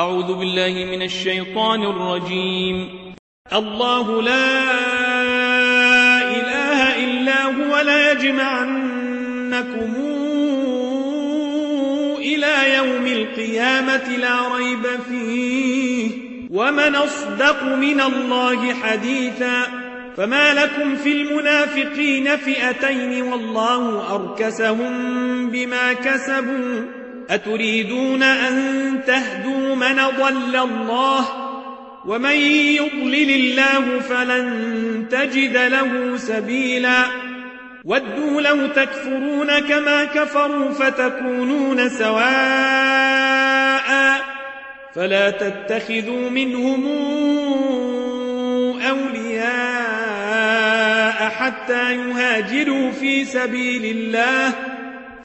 أعوذ بالله من الشيطان الرجيم. الله لا إله إلا هو لا يجمعنكم إلى يوم القيامة لا ريب فيه. ومن أصدق من الله حديثا فما لكم في المنافقين فئتين والله أركسهم بما كسبوا. أتريدون أن تهدوا من ضل الله ومن يضلل الله فلن تجد له سبيلا ودوا لو تكفرون كما كفروا فتكونون سواء فلا تتخذوا منهم أولياء حتى يهاجروا في سبيل الله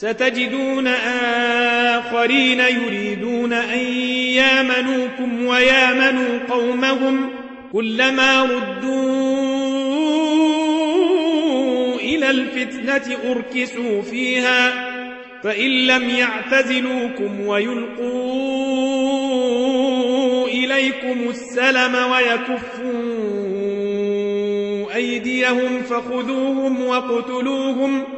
ستجدون آخرين يريدون أن يامنوكم ويامنوا قومهم كلما ردوا إلى الفتنة أركسوا فيها فإن لم يعتزلوكم ويلقوا إليكم السلم ويكفوا أيديهم فخذوهم وقتلوهم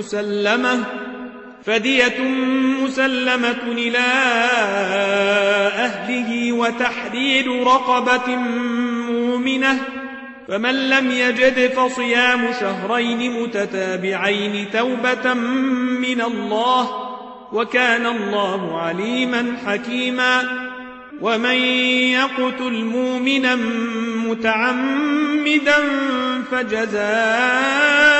مسلمة فدية مسلمة إلى أهله وتحرير رقبة مؤمنة فمن لم يجد فصيام شهرين متتابعين توبة من الله وكان الله عليما حكيما ومن يقتل مؤمنا متعمدا فجزاؤه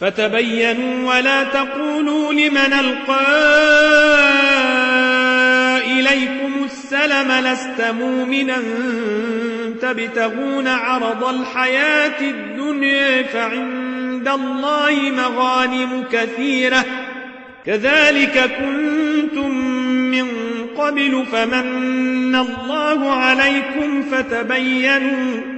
فتبينوا ولا تقولوا لمن ألقى إليكم السلم لست مؤمنا تبتغون عرض الحياة الدنيا فعند الله مغانم كثيرة كذلك كنتم من قبل فمن الله عليكم فتبينوا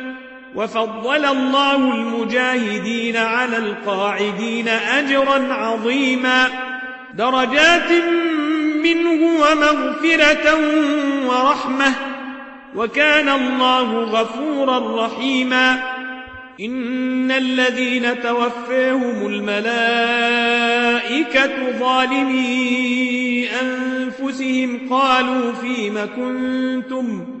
وفضل الله المجاهدين على القاعدين أجرا عظيما. درجات منه ومغفرة ورحمة. وكان الله غفورا رحيما. إن الذين توفاهم الملائكة ظالمي أنفسهم قالوا فيم كنتم؟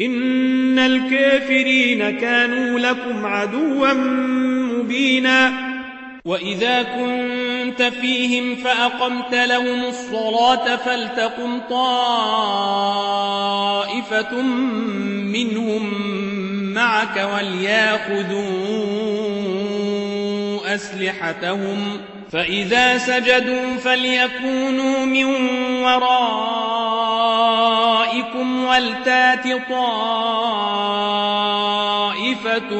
إن الكافرين كانوا لكم عدوا مبينا. وإذا كنت فيهم فأقمت لهم الصلاة فلتقم طائفة منهم معك وليأخذوا أسلحتهم. فإذا سجدوا فليكونوا من ورائكم ولتات طائفة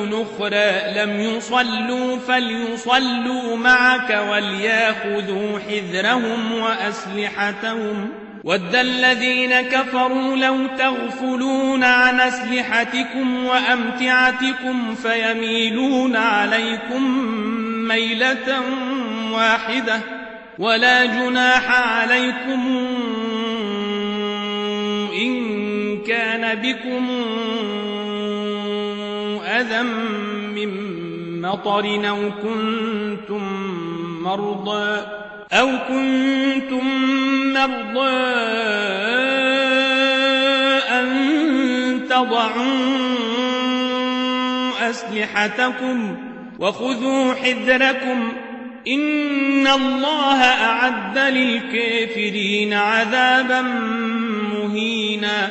نخرى لم يصلوا فليصلوا معك وليأخذوا حذرهم وأسلحتهم. ود الذين كفروا لو تغفلون عن أسلحتكم وأمتعتكم فيميلون عليكم ميلة واحدة ولا جناح عليكم بكم أذى من مطر أو كنتم مرضى أو كنتم مرضى أن تضعوا أسلحتكم وخذوا حذركم إن الله أعد للكافرين عذابا مهينا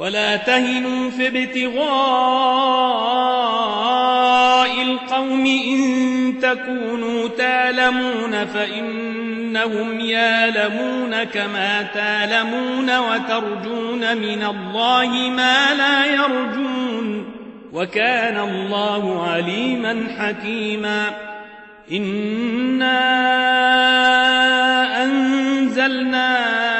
ولا تهنوا في ابتغاء القوم إن تكونوا تالمون فإنهم يالمون كما تالمون وترجون من الله ما لا يرجون وكان الله عليما حكيما إنا أنزلنا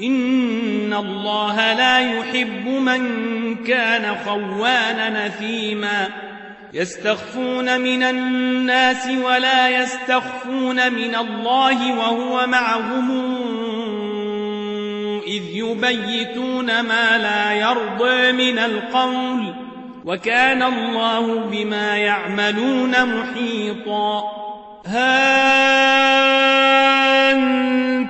إن الله لا يحب من كان خوانا نثيما يستخفون من الناس ولا يستخفون من الله وهو معهم إذ يبيتون ما لا يرضى من القول وكان الله بما يعملون محيطا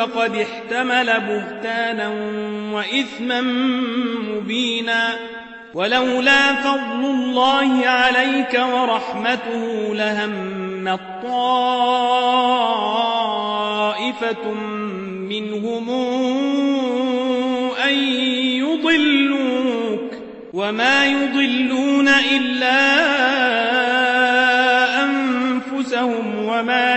فقد احتمل بهتانا وإثما مبينا ولولا فضل الله عليك ورحمته لهم الطائفة منهم أن يضلوك وما يضلون إلا وما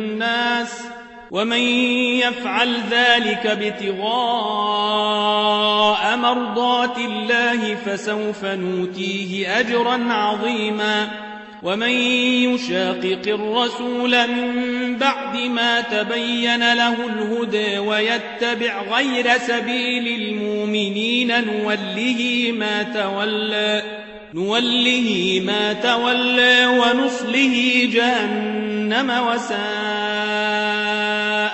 ومن يفعل ذلك ابتغاء مرضات الله فسوف نوتيه أجرا عظيما ومن يشاقق الرسول من بعد ما تبين له الهدى ويتبع غير سبيل المؤمنين نوله ما تولى نوله ما تولى ونصله جهنم وساءت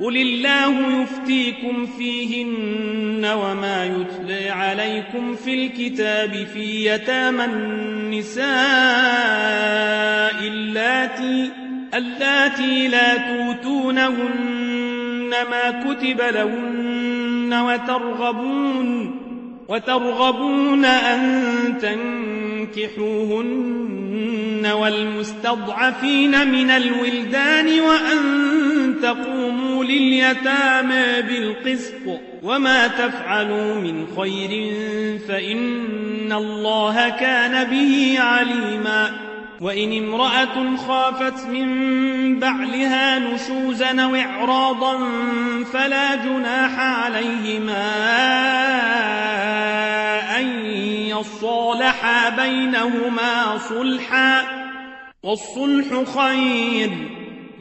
قل الله يفتيكم فيهن وما يتلى عليكم في الكتاب في يتامى النساء اللاتي, اللاتي لا توتونهن ما كتب لهن وترغبون وترغبون أن تنكحوهن والمستضعفين من الولدان وأن تقوموا لليتامى بالقسط وما تفعلوا من خير فإن الله كان به عليما. وإن امرأة خافت من بعلها نشوزا أو إعراضا فلا جناح عليهما أن يصالحا بينهما صلحا. والصلح خير.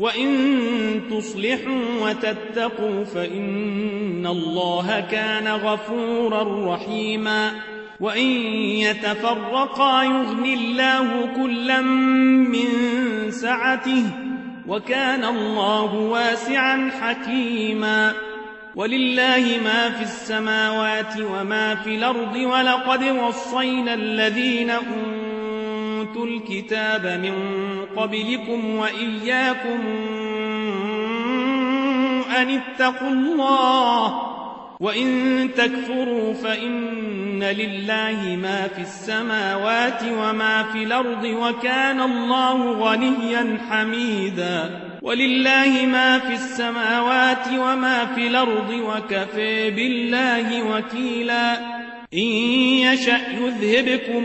وإن تصلحوا وتتقوا فإن الله كان غفورا رحيما وإن يتفرقا يغن الله كلا من سعته وكان الله واسعا حكيما ولله ما في السماوات وما في الأرض ولقد وصينا الذين أوتوا الكتاب من قبلكم وإياكم أن اتقوا الله وإن تكفروا فإن لله ما في السماوات وما في الأرض وكان الله غنيا حميدا ولله ما في السماوات وما في الأرض وكفى بالله وكيلا إن يشأ يذهبكم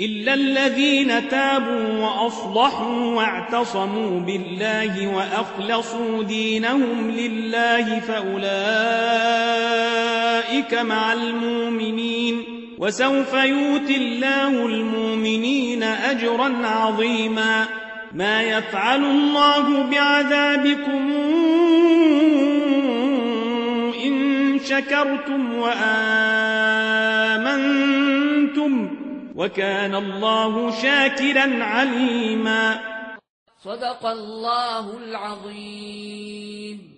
إلا الذين تابوا وأصلحوا واعتصموا بالله وأخلصوا دينهم لله فأولئك مع المؤمنين. وسوف يؤتي الله المؤمنين أجرا عظيما. ما يفعل الله بعذابكم إن شكرتم وآمنتم وكان الله شاكرا عليما. صدق الله العظيم.